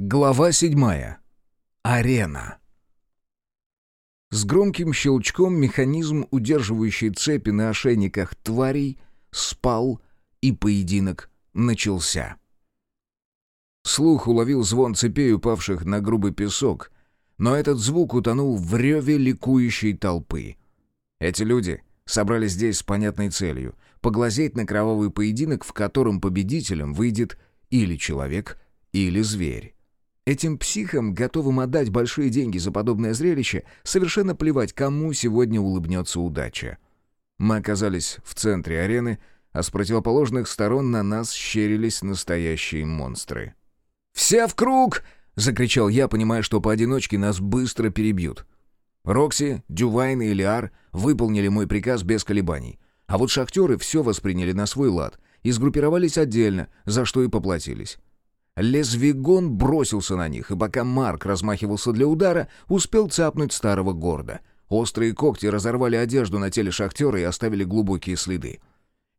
Глава седьмая. Арена. С громким щелчком механизм, удерживающий цепи на ошейниках тварей, спал, и поединок начался. Слух уловил звон цепей, упавших на грубый песок, но этот звук утонул в реве ликующей толпы. Эти люди собрались здесь с понятной целью — поглазеть на кровавый поединок, в котором победителем выйдет или человек, или зверь. Этим психам, готовым отдать большие деньги за подобное зрелище, совершенно плевать, кому сегодня улыбнется удача. Мы оказались в центре арены, а с противоположных сторон на нас щерились настоящие монстры. «Все в круг!» — закричал я, понимая, что поодиночке нас быстро перебьют. Рокси, Дювайн и Лиар выполнили мой приказ без колебаний. А вот шахтеры все восприняли на свой лад и сгруппировались отдельно, за что и поплатились. Лезвигон бросился на них, и пока Марк размахивался для удара, успел цапнуть старого горда. Острые когти разорвали одежду на теле шахтера и оставили глубокие следы.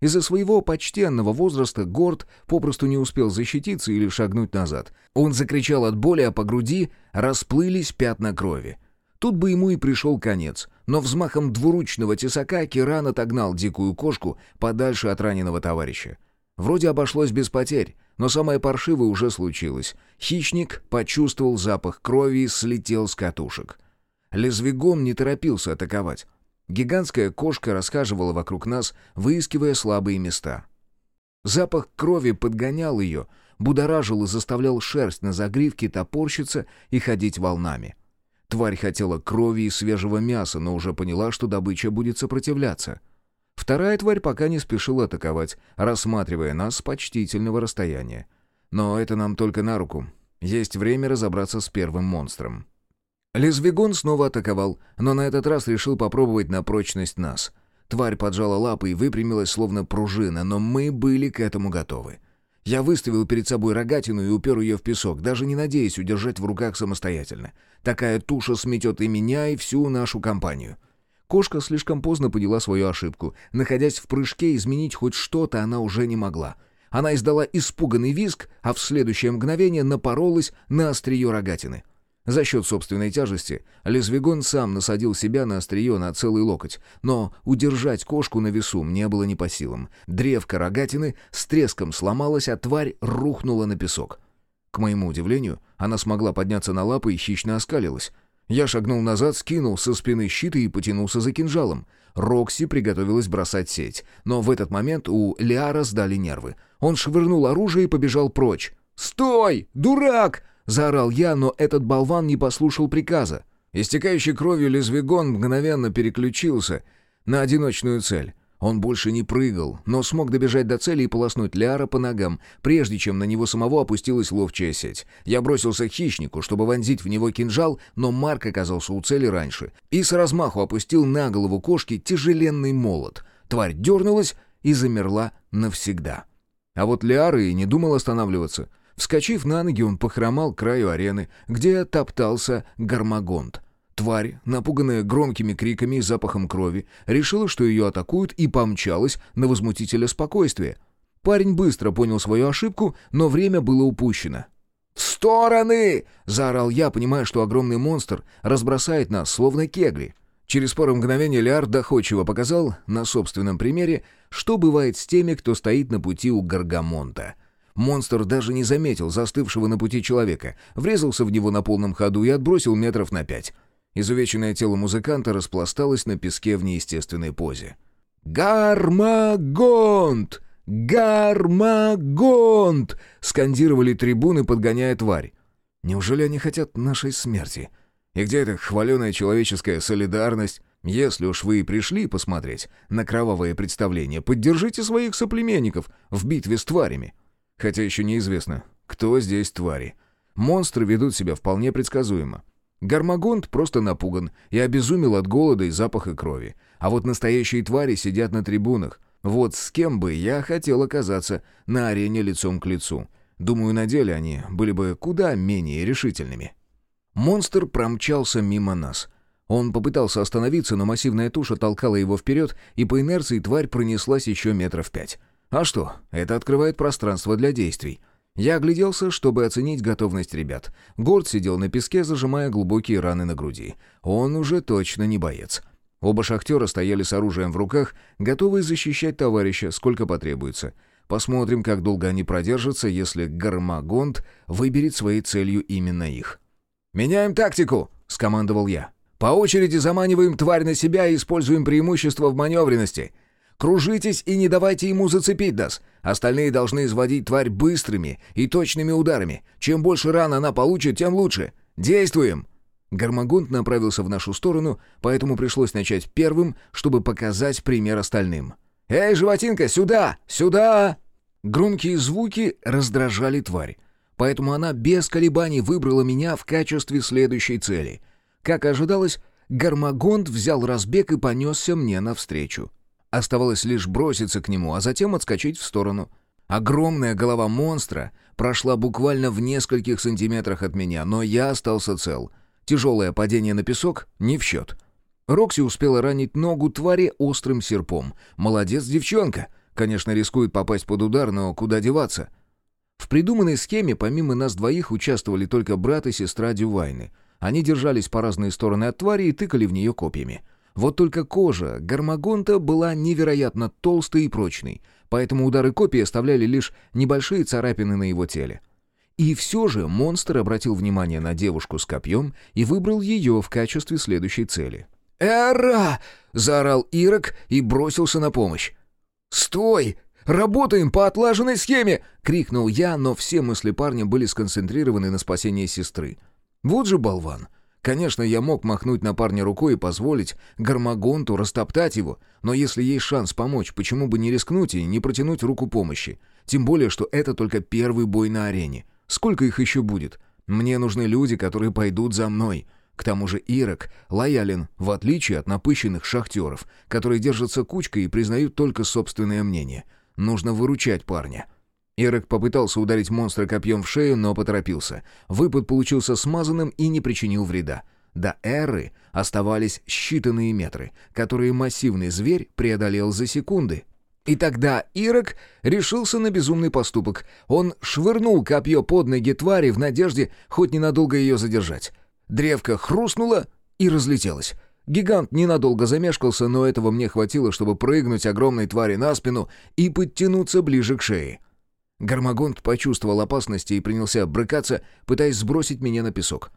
Из-за своего почтенного возраста Горд попросту не успел защититься или шагнуть назад. Он закричал от боли, а по груди расплылись пятна крови. Тут бы ему и пришел конец, но взмахом двуручного тесака Киран отогнал дикую кошку подальше от раненого товарища. Вроде обошлось без потерь, но самое паршивое уже случилось. Хищник почувствовал запах крови и слетел с катушек. Лезвигон не торопился атаковать. Гигантская кошка расхаживала вокруг нас, выискивая слабые места. Запах крови подгонял ее, будоражил и заставлял шерсть на загривке топорщиться и ходить волнами. Тварь хотела крови и свежего мяса, но уже поняла, что добыча будет сопротивляться. Вторая тварь пока не спешила атаковать, рассматривая нас с почтительного расстояния. Но это нам только на руку. Есть время разобраться с первым монстром. Лезвигон снова атаковал, но на этот раз решил попробовать на прочность нас. Тварь поджала лапы и выпрямилась, словно пружина, но мы были к этому готовы. Я выставил перед собой рогатину и упер ее в песок, даже не надеясь удержать в руках самостоятельно. Такая туша сметет и меня, и всю нашу компанию. — Кошка слишком поздно поняла свою ошибку. Находясь в прыжке, изменить хоть что-то она уже не могла. Она издала испуганный визг, а в следующее мгновение напоролась на острие рогатины. За счет собственной тяжести Лезвигон сам насадил себя на острие на целый локоть, но удержать кошку на весу мне было не по силам. Древко рогатины с треском сломалась, а тварь рухнула на песок. К моему удивлению, она смогла подняться на лапы и хищно оскалилась. Я шагнул назад, скинул со спины щит и потянулся за кинжалом. Рокси приготовилась бросать сеть, но в этот момент у Лиара сдали нервы. Он швырнул оружие и побежал прочь. «Стой! Дурак!» — заорал я, но этот болван не послушал приказа. Истекающий кровью лезвигон мгновенно переключился на одиночную цель. Он больше не прыгал, но смог добежать до цели и полоснуть Ляра по ногам, прежде чем на него самого опустилась ловчая сеть. Я бросился к хищнику, чтобы вонзить в него кинжал, но Марк оказался у цели раньше и с размаху опустил на голову кошки тяжеленный молот. Тварь дернулась и замерла навсегда. А вот Ляр и не думал останавливаться. Вскочив на ноги, он похромал к краю арены, где топтался гармагонт — Тварь, напуганная громкими криками и запахом крови, решила, что ее атакуют, и помчалась на возмутителя спокойствия. Парень быстро понял свою ошибку, но время было упущено. «В стороны!» — заорал я, понимая, что огромный монстр разбросает нас, словно кегли. Через пару мгновений Лиард доходчиво показал, на собственном примере, что бывает с теми, кто стоит на пути у Гаргамонта. Монстр даже не заметил застывшего на пути человека, врезался в него на полном ходу и отбросил метров на пять. Изувеченное тело музыканта распласталось на песке в неестественной позе. «Гармагонт! Гармагонт!» — скандировали трибуны, подгоняя тварь. «Неужели они хотят нашей смерти? И где эта хваленая человеческая солидарность? Если уж вы и пришли посмотреть на кровавое представление, поддержите своих соплеменников в битве с тварями. Хотя еще неизвестно, кто здесь твари. Монстры ведут себя вполне предсказуемо. Гармагонт просто напуган и обезумел от голода и запаха крови. А вот настоящие твари сидят на трибунах. Вот с кем бы я хотел оказаться на арене лицом к лицу. Думаю, на деле они были бы куда менее решительными. Монстр промчался мимо нас. Он попытался остановиться, но массивная туша толкала его вперед, и по инерции тварь пронеслась еще метров пять. А что, это открывает пространство для действий. Я огляделся, чтобы оценить готовность ребят. Горд сидел на песке, зажимая глубокие раны на груди. Он уже точно не боец. Оба шахтера стояли с оружием в руках, готовые защищать товарища, сколько потребуется. Посмотрим, как долго они продержатся, если Гармагонд выберет своей целью именно их. «Меняем тактику!» — скомандовал я. «По очереди заманиваем тварь на себя и используем преимущество в маневренности. Кружитесь и не давайте ему зацепить нас. Остальные должны изводить тварь быстрыми и точными ударами. Чем больше ран она получит, тем лучше. Действуем!» Гармагунд направился в нашу сторону, поэтому пришлось начать первым, чтобы показать пример остальным. «Эй, животинка, сюда! Сюда!» Громкие звуки раздражали тварь, поэтому она без колебаний выбрала меня в качестве следующей цели. Как ожидалось, Гармагонд взял разбег и понесся мне навстречу. Оставалось лишь броситься к нему, а затем отскочить в сторону. Огромная голова монстра прошла буквально в нескольких сантиметрах от меня, но я остался цел — Тяжелое падение на песок не в счет. Рокси успела ранить ногу твари острым серпом. Молодец девчонка. Конечно, рискует попасть под удар, но куда деваться? В придуманной схеме помимо нас двоих участвовали только брат и сестра Дювайны. Они держались по разные стороны от твари и тыкали в нее копьями. Вот только кожа гармагонта была невероятно толстой и прочной, поэтому удары копий оставляли лишь небольшие царапины на его теле. И все же монстр обратил внимание на девушку с копьем и выбрал ее в качестве следующей цели. «Эра!» — заорал Ирок и бросился на помощь. «Стой! Работаем по отлаженной схеме!» — крикнул я, но все мысли парня были сконцентрированы на спасении сестры. Вот же болван! Конечно, я мог махнуть на парня рукой и позволить Гармагонту растоптать его, но если есть шанс помочь, почему бы не рискнуть и не протянуть руку помощи? Тем более, что это только первый бой на арене. Сколько их еще будет? Мне нужны люди, которые пойдут за мной. К тому же Ирок лоялен, в отличие от напыщенных шахтеров, которые держатся кучкой и признают только собственное мнение. Нужно выручать парня. Ирок попытался ударить монстра копьем в шею, но поторопился. Выпад получился смазанным и не причинил вреда. До эры оставались считанные метры, которые массивный зверь преодолел за секунды. И тогда Ирок решился на безумный поступок. Он швырнул копье под ноги твари в надежде хоть ненадолго ее задержать. Древко хрустнуло и разлетелось. Гигант ненадолго замешкался, но этого мне хватило, чтобы прыгнуть огромной твари на спину и подтянуться ближе к шее. Гармагонт почувствовал опасность и принялся брыкаться, пытаясь сбросить меня на песок.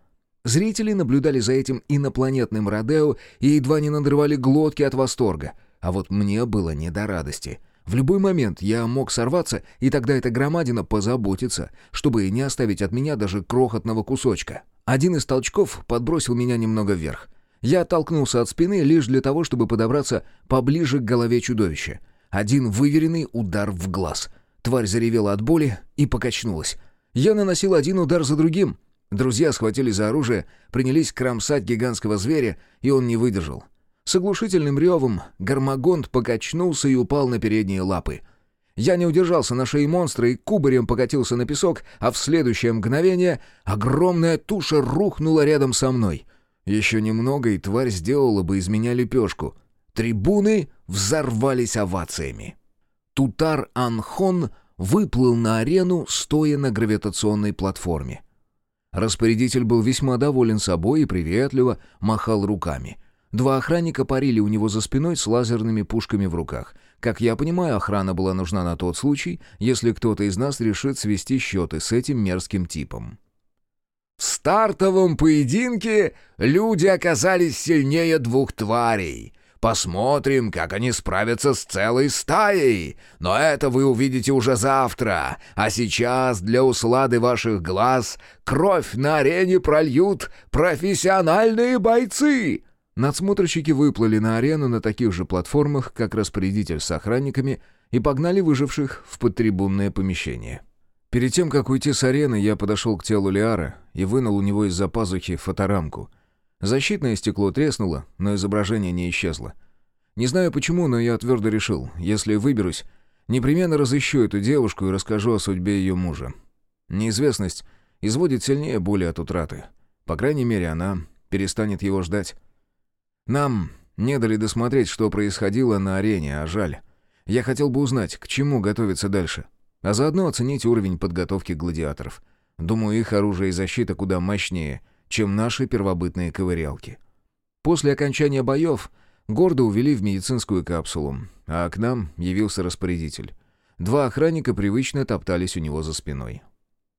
Зрители наблюдали за этим инопланетным Родео и едва не надрывали глотки от восторга — а вот мне было не до радости. В любой момент я мог сорваться, и тогда эта громадина позаботится, чтобы не оставить от меня даже крохотного кусочка. Один из толчков подбросил меня немного вверх. Я оттолкнулся от спины лишь для того, чтобы подобраться поближе к голове чудовища. Один выверенный удар в глаз. Тварь заревела от боли и покачнулась. Я наносил один удар за другим. Друзья схватили за оружие, принялись кромсать гигантского зверя, и он не выдержал. С оглушительным ревом гармагонт покачнулся и упал на передние лапы. Я не удержался на шее монстра и кубарем покатился на песок, а в следующее мгновение огромная туша рухнула рядом со мной. Еще немного, и тварь сделала бы из меня лепешку. Трибуны взорвались овациями. Тутар Анхон выплыл на арену, стоя на гравитационной платформе. Распорядитель был весьма доволен собой и приветливо махал руками. Два охранника парили у него за спиной с лазерными пушками в руках. Как я понимаю, охрана была нужна на тот случай, если кто-то из нас решит свести счеты с этим мерзким типом. В стартовом поединке люди оказались сильнее двух тварей. Посмотрим, как они справятся с целой стаей. Но это вы увидите уже завтра. А сейчас для услады ваших глаз кровь на арене прольют профессиональные бойцы. Надсмотрщики выплыли на арену на таких же платформах, как распорядитель с охранниками, и погнали выживших в подтрибунное помещение. Перед тем, как уйти с арены, я подошел к телу Лиара и вынул у него из-за пазухи фоторамку. Защитное стекло треснуло, но изображение не исчезло. Не знаю почему, но я твердо решил, если выберусь, непременно разыщу эту девушку и расскажу о судьбе ее мужа. Неизвестность изводит сильнее боли от утраты. По крайней мере, она перестанет его ждать. Нам не дали досмотреть, что происходило на арене, а жаль. Я хотел бы узнать, к чему готовиться дальше. а заодно оценить уровень подготовки гладиаторов. Думаю, их оружие и защита куда мощнее, чем наши первобытные ковырялки. После окончания боев гордо увели в медицинскую капсулу, а к нам явился распорядитель. Два охранника привычно топтались у него за спиной.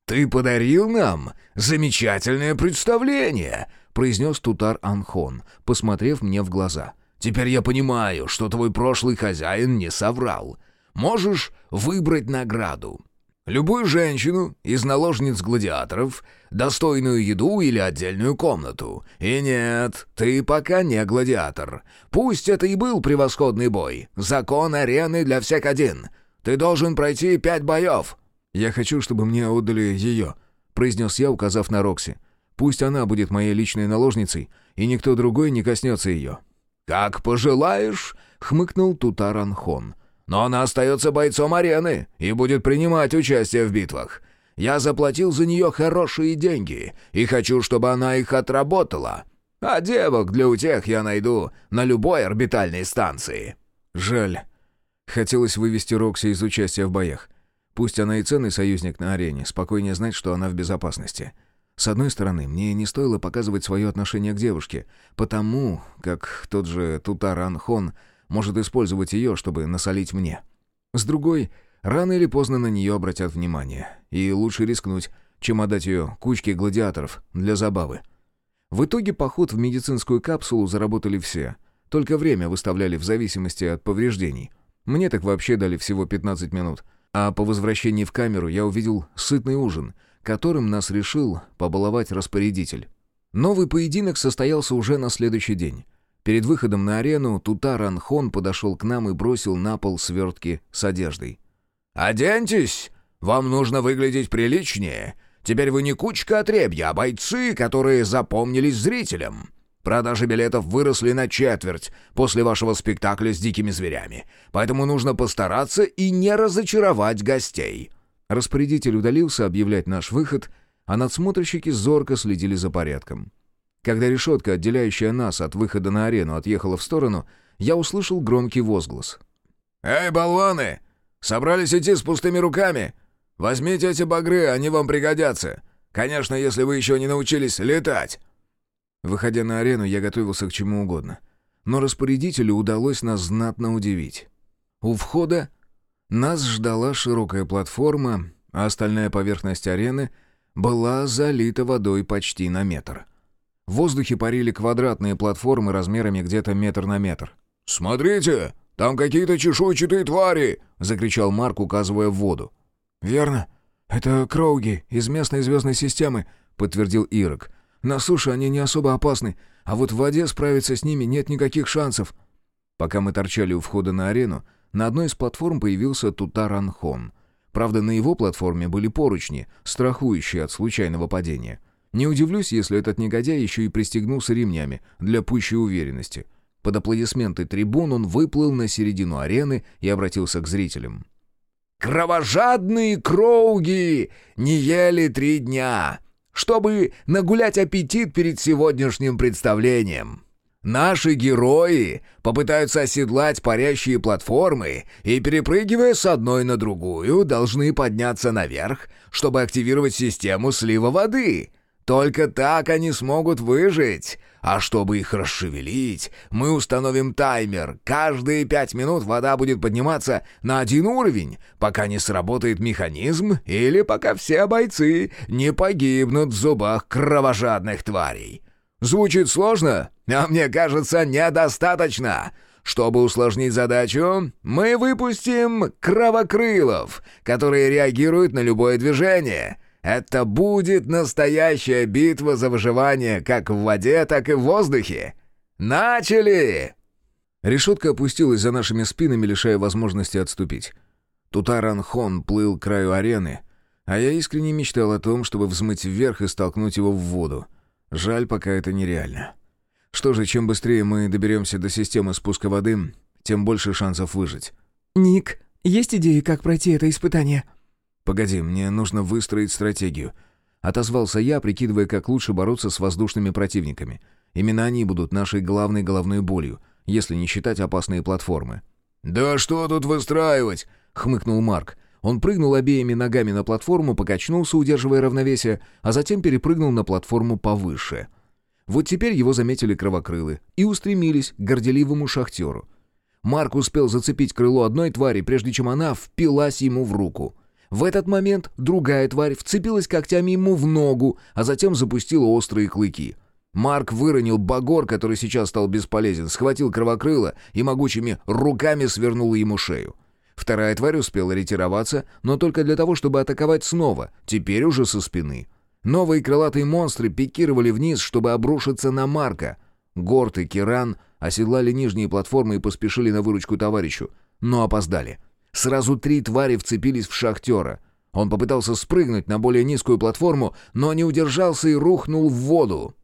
«Ты подарил нам замечательное представление!» — произнес Тутар Анхон, посмотрев мне в глаза. «Теперь я понимаю, что твой прошлый хозяин не соврал. Можешь выбрать награду. Любую женщину из наложниц гладиаторов, достойную еду или отдельную комнату. И нет, ты пока не гладиатор. Пусть это и был превосходный бой. Закон арены для всех один. Ты должен пройти пять боев». «Я хочу, чтобы мне отдали ее», — произнес я, указав на Рокси. «Пусть она будет моей личной наложницей, и никто другой не коснется ее». «Как пожелаешь», — хмыкнул Тутаранхон. «Но она остается бойцом арены и будет принимать участие в битвах. Я заплатил за нее хорошие деньги и хочу, чтобы она их отработала. А девок для утех я найду на любой орбитальной станции». «Жаль. Хотелось вывести Рокси из участия в боях. Пусть она и ценный союзник на арене, спокойнее знать, что она в безопасности. С одной стороны, мне не стоило показывать свое отношение к девушке, потому как тот же Тутаран Хон может использовать ее, чтобы насолить мне. С другой, рано или поздно на нее обратят внимание, и лучше рискнуть, чем отдать ее кучке гладиаторов для забавы. В итоге поход в медицинскую капсулу заработали все, только время выставляли в зависимости от повреждений. Мне так вообще дали всего 15 минут — а по возвращении в камеру я увидел сытный ужин, которым нас решил побаловать распорядитель. Новый поединок состоялся уже на следующий день. Перед выходом на арену Тутар Анхон подошел к нам и бросил на пол свертки с одеждой. «Оденьтесь! Вам нужно выглядеть приличнее. Теперь вы не кучка отребья, а бойцы, которые запомнились зрителям. Продажи билетов выросли на четверть после вашего спектакля с дикими зверями, поэтому нужно постараться и не разочаровать гостей». Распорядитель удалился объявлять наш выход, а надсмотрщики зорко следили за порядком. Когда решетка, отделяющая нас от выхода на арену, отъехала в сторону, я услышал громкий возглас. «Эй, болваны! Собрались идти с пустыми руками? Возьмите эти багры, они вам пригодятся. Конечно, если вы еще не научились летать!» Выходя на арену, я готовился к чему угодно. Но распорядителю удалось нас знатно удивить. У входа нас ждала широкая платформа, а остальная поверхность арены была залита водой почти на метр. В воздухе парили квадратные платформы размерами где-то метр на метр. «Смотрите, там какие-то чешуйчатые твари!» — закричал Марк, указывая в воду. «Верно. Это Кроуги из местной звездной системы», — подтвердил Ирок. На суше они не особо опасны, а вот в воде справиться с ними нет никаких шансов. Пока мы торчали у входа на арену, на одной из платформ появился Тутаранхон. Правда, на его платформе были поручни, страхующие от случайного падения. Не удивлюсь, если этот негодяй еще и пристегнулся ремнями для пущей уверенности. Под аплодисменты трибун он выплыл на середину арены и обратился к зрителям. «Кровожадные кроуги не ели три дня чтобы нагулять аппетит перед сегодняшним представлением. Наши герои попытаются оседлать парящие платформы и, перепрыгивая с одной на другую, должны подняться наверх, чтобы активировать систему слива воды. Только так они смогут выжить. А чтобы их расшевелить, мы установим таймер. Каждые пять минут вода будет подниматься на один уровень, пока не сработает механизм или пока все бойцы не погибнут в зубах кровожадных тварей. Звучит сложно, а мне кажется, недостаточно. Чтобы усложнить задачу, мы выпустим кровокрылов, которые реагируют на любое движение — это будет настоящая битва за выживание как в воде, так и в воздухе. Начали!» Решетка опустилась за нашими спинами, лишая возможности отступить. Тутаран Хон плыл к краю арены, а я искренне мечтал о том, чтобы взмыть вверх и столкнуть его в воду. Жаль, пока это нереально. Что же, чем быстрее мы доберемся до системы спуска воды, тем больше шансов выжить. «Ник, есть идеи, как пройти это испытание?» «Погоди, мне нужно выстроить стратегию». Отозвался я, прикидывая, как лучше бороться с воздушными противниками. Именно они будут нашей главной головной болью, если не считать опасные платформы. «Да что тут выстраивать?» — хмыкнул Марк. Он прыгнул обеими ногами на платформу, покачнулся, удерживая равновесие, а затем перепрыгнул на платформу повыше. Вот теперь его заметили кровокрылы и устремились к горделивому шахтеру. Марк успел зацепить крыло одной твари, прежде чем она впилась ему в руку. В этот момент другая тварь вцепилась когтями ему в ногу, а затем запустила острые клыки. Марк выронил багор, который сейчас стал бесполезен, схватил кровокрыло и могучими руками свернул ему шею. Вторая тварь успела ретироваться, но только для того, чтобы атаковать снова, теперь уже со спины. Новые крылатые монстры пикировали вниз, чтобы обрушиться на Марка. Горд и Киран оседлали нижние платформы и поспешили на выручку товарищу, но опоздали. Сразу три твари вцепились в шахтера. Он попытался спрыгнуть на более низкую платформу, но не удержался и рухнул в воду.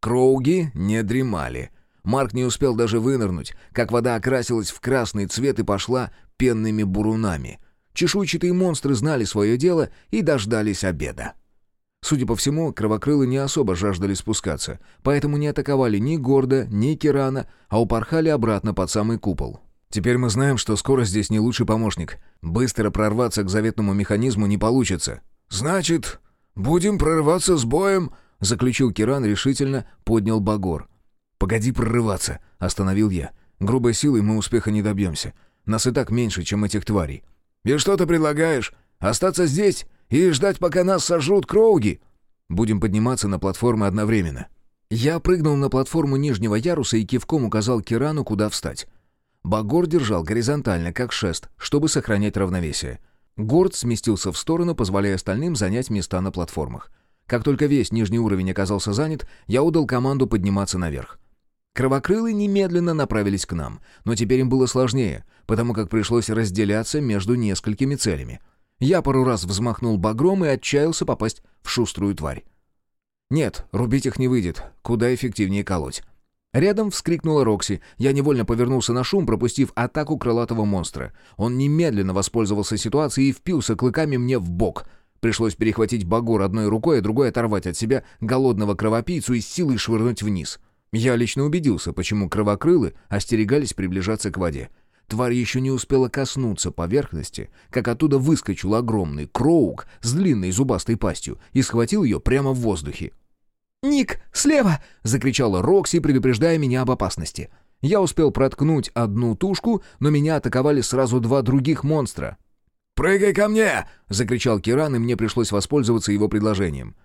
Кроуги не дремали. Марк не успел даже вынырнуть, как вода окрасилась в красный цвет и пошла пенными бурунами. Чешуйчатые монстры знали свое дело и дождались обеда. Судя по всему, кровокрылы не особо жаждали спускаться, поэтому не атаковали ни Горда, ни Кирана, а упорхали обратно под самый купол. Теперь мы знаем, что скорость здесь не лучший помощник. Быстро прорваться к заветному механизму не получится. «Значит, будем прорываться с боем?» — заключил Киран решительно, поднял Багор. «Погоди прорываться», — остановил я. «Грубой силой мы успеха не добьемся. Нас и так меньше, чем этих тварей». «И что ты предлагаешь? Остаться здесь и ждать, пока нас сожрут кроуги?» «Будем подниматься на платформы одновременно». Я прыгнул на платформу нижнего яруса и кивком указал Кирану, куда встать. Багор держал горизонтально, как шест, чтобы сохранять равновесие. Горд сместился в сторону, позволяя остальным занять места на платформах. Как только весь нижний уровень оказался занят, я удал команду подниматься наверх. Кровокрылы немедленно направились к нам, но теперь им было сложнее, потому как пришлось разделяться между несколькими целями. Я пару раз взмахнул багром и отчаялся попасть в шуструю тварь. Нет, рубить их не выйдет, куда эффективнее колоть. Рядом вскрикнула Рокси. Я невольно повернулся на шум, пропустив атаку крылатого монстра. Он немедленно воспользовался ситуацией и впился клыками мне в бок. Пришлось перехватить багор одной рукой, а другой оторвать от себя голодного кровопийцу и силой швырнуть вниз. Я лично убедился, почему кровокрылы остерегались приближаться к воде. Тварь еще не успела коснуться поверхности, как оттуда выскочил огромный кроук с длинной зубастой пастью и схватил ее прямо в воздухе. «Ник, слева!» — закричала Рокси, предупреждая меня об опасности. Я успел проткнуть одну тушку, но меня атаковали сразу два других монстра. «Прыгай ко мне!» — закричал Киран, и мне пришлось воспользоваться его предложением.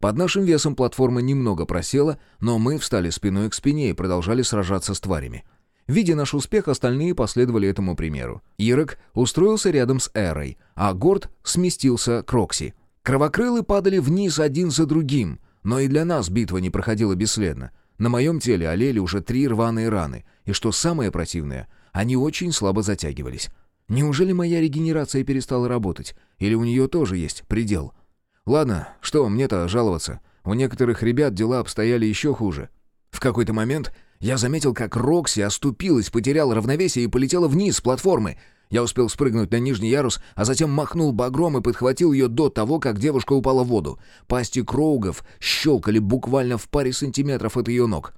Под нашим весом платформа немного просела, но мы встали спиной к спине и продолжали сражаться с тварями. Видя наш успех, остальные последовали этому примеру. Ирок устроился рядом с Эрой, а Горд сместился к Рокси. Кровокрылы падали вниз один за другим, но и для нас битва не проходила бесследно. На моем теле олели уже три рваные раны, и что самое противное, они очень слабо затягивались. Неужели моя регенерация перестала работать? Или у нее тоже есть предел?» Ладно, что мне-то жаловаться. У некоторых ребят дела обстояли еще хуже. В какой-то момент я заметил, как Рокси оступилась, потеряла равновесие и полетела вниз с платформы. Я успел спрыгнуть на нижний ярус, а затем махнул багром и подхватил ее до того, как девушка упала в воду. Пасти кроугов щелкали буквально в паре сантиметров от ее ног.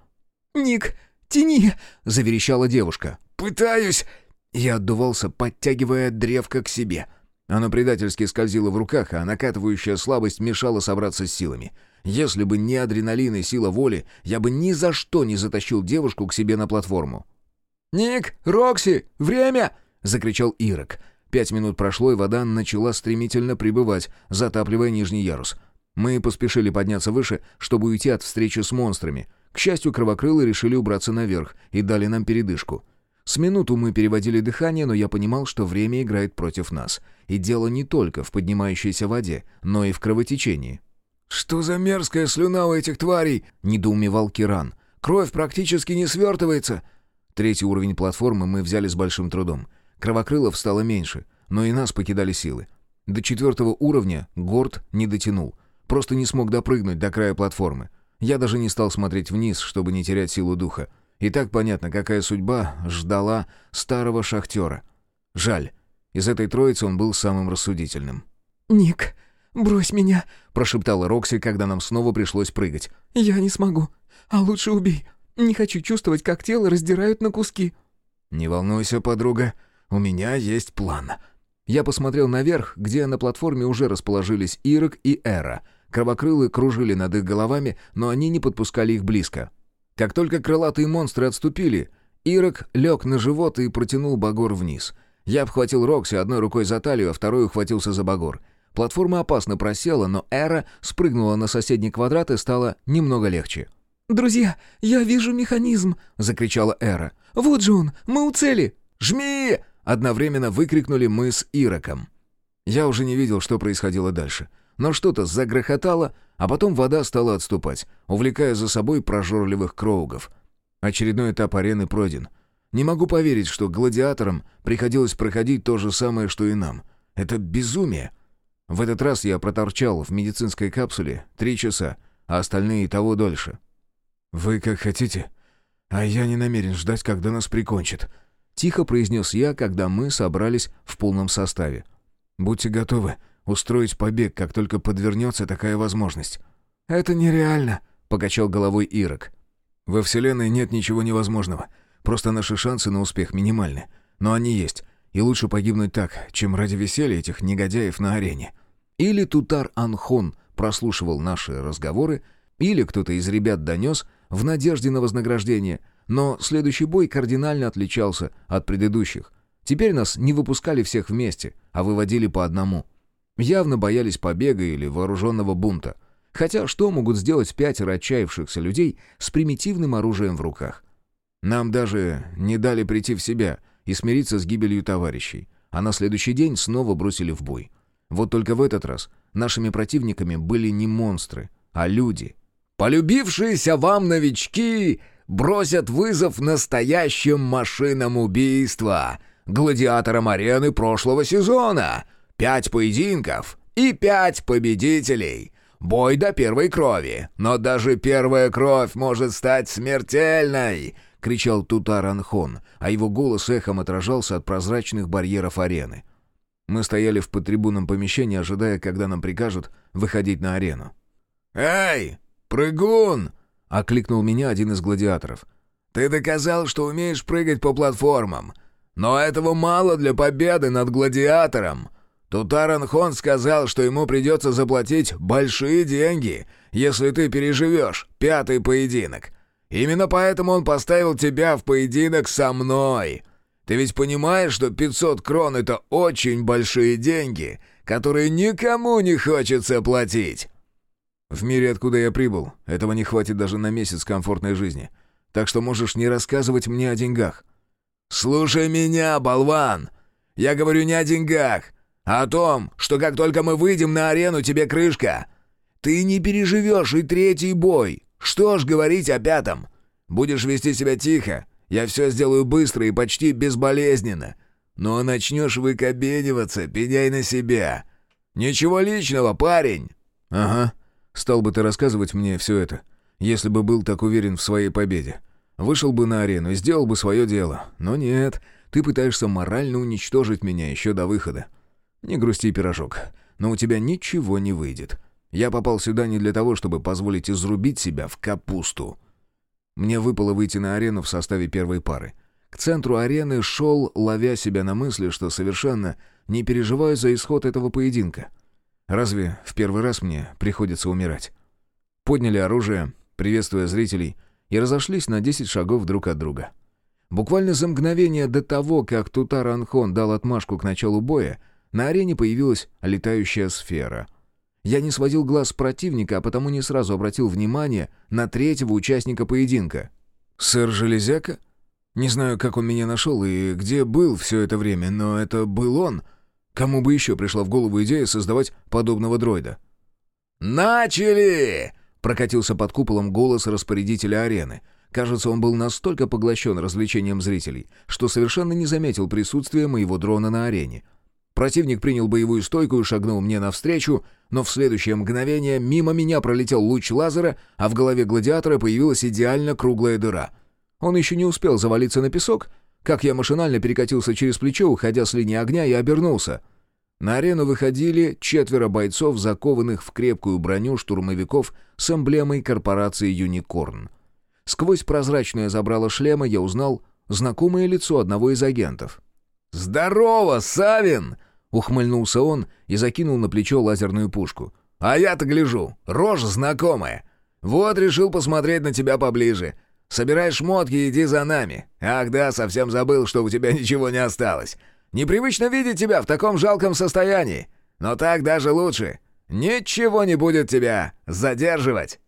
«Ник, тяни!» — заверещала девушка. «Пытаюсь!» Я отдувался, подтягивая древко к себе. Оно предательски скользило в руках, а накатывающая слабость мешала собраться с силами. Если бы не адреналин и сила воли, я бы ни за что не затащил девушку к себе на платформу. «Ник! Рокси! Время!» — закричал Ирок. Пять минут прошло, и вода начала стремительно прибывать, затапливая нижний ярус. Мы поспешили подняться выше, чтобы уйти от встречи с монстрами. К счастью, кровокрылы решили убраться наверх и дали нам передышку. С минуту мы переводили дыхание, но я понимал, что время играет против нас. И дело не только в поднимающейся воде, но и в кровотечении. «Что за мерзкая слюна у этих тварей?» — недоумевал Киран. «Кровь практически не свертывается». Третий уровень платформы мы взяли с большим трудом. Кровокрылов стало меньше, но и нас покидали силы. До четвертого уровня Горд не дотянул. Просто не смог допрыгнуть до края платформы. Я даже не стал смотреть вниз, чтобы не терять силу духа. И так понятно, какая судьба ждала старого шахтера. Жаль, из этой троицы он был самым рассудительным. «Ник, брось меня», — прошептала Рокси, когда нам снова пришлось прыгать. «Я не смогу. А лучше убей. Не хочу чувствовать, как тело раздирают на куски». «Не волнуйся, подруга. У меня есть план». Я посмотрел наверх, где на платформе уже расположились Ирок и Эра. Кровокрылы кружили над их головами, но они не подпускали их близко. Как только крылатые монстры отступили, Ирок лег на живот и протянул Багор вниз. Я обхватил Рокси одной рукой за талию, а второй ухватился за Багор. Платформа опасно просела, но Эра спрыгнула на соседний квадрат и стало немного легче. «Друзья, я вижу механизм!» — закричала Эра. «Вот же он! Мы у цели!» «Жми!» — одновременно выкрикнули мы с Ироком. Я уже не видел, что происходило дальше. Но что-то загрохотало, а потом вода стала отступать, увлекая за собой прожорливых кроугов. Очередной этап арены пройден. Не могу поверить, что гладиаторам приходилось проходить то же самое, что и нам. Это безумие. В этот раз я проторчал в медицинской капсуле три часа, а остальные и того дольше. «Вы как хотите, а я не намерен ждать, когда нас прикончат», — тихо произнес я, когда мы собрались в полном составе. «Будьте готовы устроить побег, как только подвернется такая возможность». «Это нереально», — покачал головой Ирок. «Во Вселенной нет ничего невозможного. Просто наши шансы на успех минимальны. Но они есть, и лучше погибнуть так, чем ради веселья этих негодяев на арене». Или Тутар Анхон прослушивал наши разговоры, или кто-то из ребят донес в надежде на вознаграждение, но следующий бой кардинально отличался от предыдущих. Теперь нас не выпускали всех вместе, а выводили по одному. Явно боялись побега или вооруженного бунта. Хотя что могут сделать пятеро отчаявшихся людей с примитивным оружием в руках? Нам даже не дали прийти в себя и смириться с гибелью товарищей, а на следующий день снова бросили в бой. Вот только в этот раз нашими противниками были не монстры, а люди. «Полюбившиеся вам новички бросят вызов настоящим машинам убийства, гладиаторам арены прошлого сезона. Пять поединков и пять победителей. Бой до первой крови, но даже первая кровь может стать смертельной!» — кричал Тутаранхон, а его голос эхом отражался от прозрачных барьеров арены. Мы стояли в подтрибунном помещении, ожидая, когда нам прикажут выходить на арену. «Эй, прыгун!» — окликнул меня один из гладиаторов. «Ты доказал, что умеешь прыгать по платформам. Но этого мало для победы над гладиатором. Тутаран Хон сказал, что ему придется заплатить большие деньги, если ты переживешь пятый поединок. Именно поэтому он поставил тебя в поединок со мной. Ты ведь понимаешь, что 500 крон — это очень большие деньги, которые никому не хочется платить?» «В мире, откуда я прибыл, этого не хватит даже на месяц комфортной жизни. Так что можешь не рассказывать мне о деньгах». «Слушай меня, болван! Я говорю не о деньгах, а о том, что как только мы выйдем на арену, тебе крышка. Ты не переживешь и третий бой. Что ж говорить о пятом? Будешь вести себя тихо, я все сделаю быстро и почти безболезненно. Но начнешь выкобениваться, пеняй на себя. Ничего личного, парень!» «Ага. Стал бы ты рассказывать мне все это, если бы был так уверен в своей победе. Вышел бы на арену и сделал бы свое дело. Но нет, ты пытаешься морально уничтожить меня еще до выхода. Не грусти, пирожок, но у тебя ничего не выйдет. Я попал сюда не для того, чтобы позволить изрубить себя в капусту». Мне выпало выйти на арену в составе первой пары. К центру арены шел, ловя себя на мысли, что совершенно не переживаю за исход этого поединка. Разве в первый раз мне приходится умирать? Подняли оружие, приветствуя зрителей, и разошлись на 10 шагов друг от друга. Буквально за мгновение до того, как Тутар Анхон дал отмашку к началу боя, на арене появилась летающая сфера — я не сводил глаз противника, а потому не сразу обратил внимание на третьего участника поединка. «Сэр Железяка? Не знаю, как он меня нашел и где был все это время, но это был он. Кому бы еще пришла в голову идея создавать подобного дроида?» «Начали!» — прокатился под куполом голос распорядителя арены. Кажется, он был настолько поглощен развлечением зрителей, что совершенно не заметил присутствия моего дрона на арене — Противник принял боевую стойку и шагнул мне навстречу, но в следующее мгновение мимо меня пролетел луч лазера, а в голове гладиатора появилась идеально круглая дыра. Он еще не успел завалиться на песок, как я машинально перекатился через плечо, уходя с линии огня, и обернулся. На арену выходили четверо бойцов, закованных в крепкую броню штурмовиков с эмблемой корпорации «Юникорн». Сквозь прозрачное забрало шлема я узнал знакомое лицо одного из агентов. «Здорово, Савин!» Ухмыльнулся он и закинул на плечо лазерную пушку. «А я-то гляжу, рожь знакомая. Вот решил посмотреть на тебя поближе. Собирай шмотки и иди за нами. Ах да, совсем забыл, что у тебя ничего не осталось. Непривычно видеть тебя в таком жалком состоянии. Но так даже лучше. Ничего не будет тебя задерживать».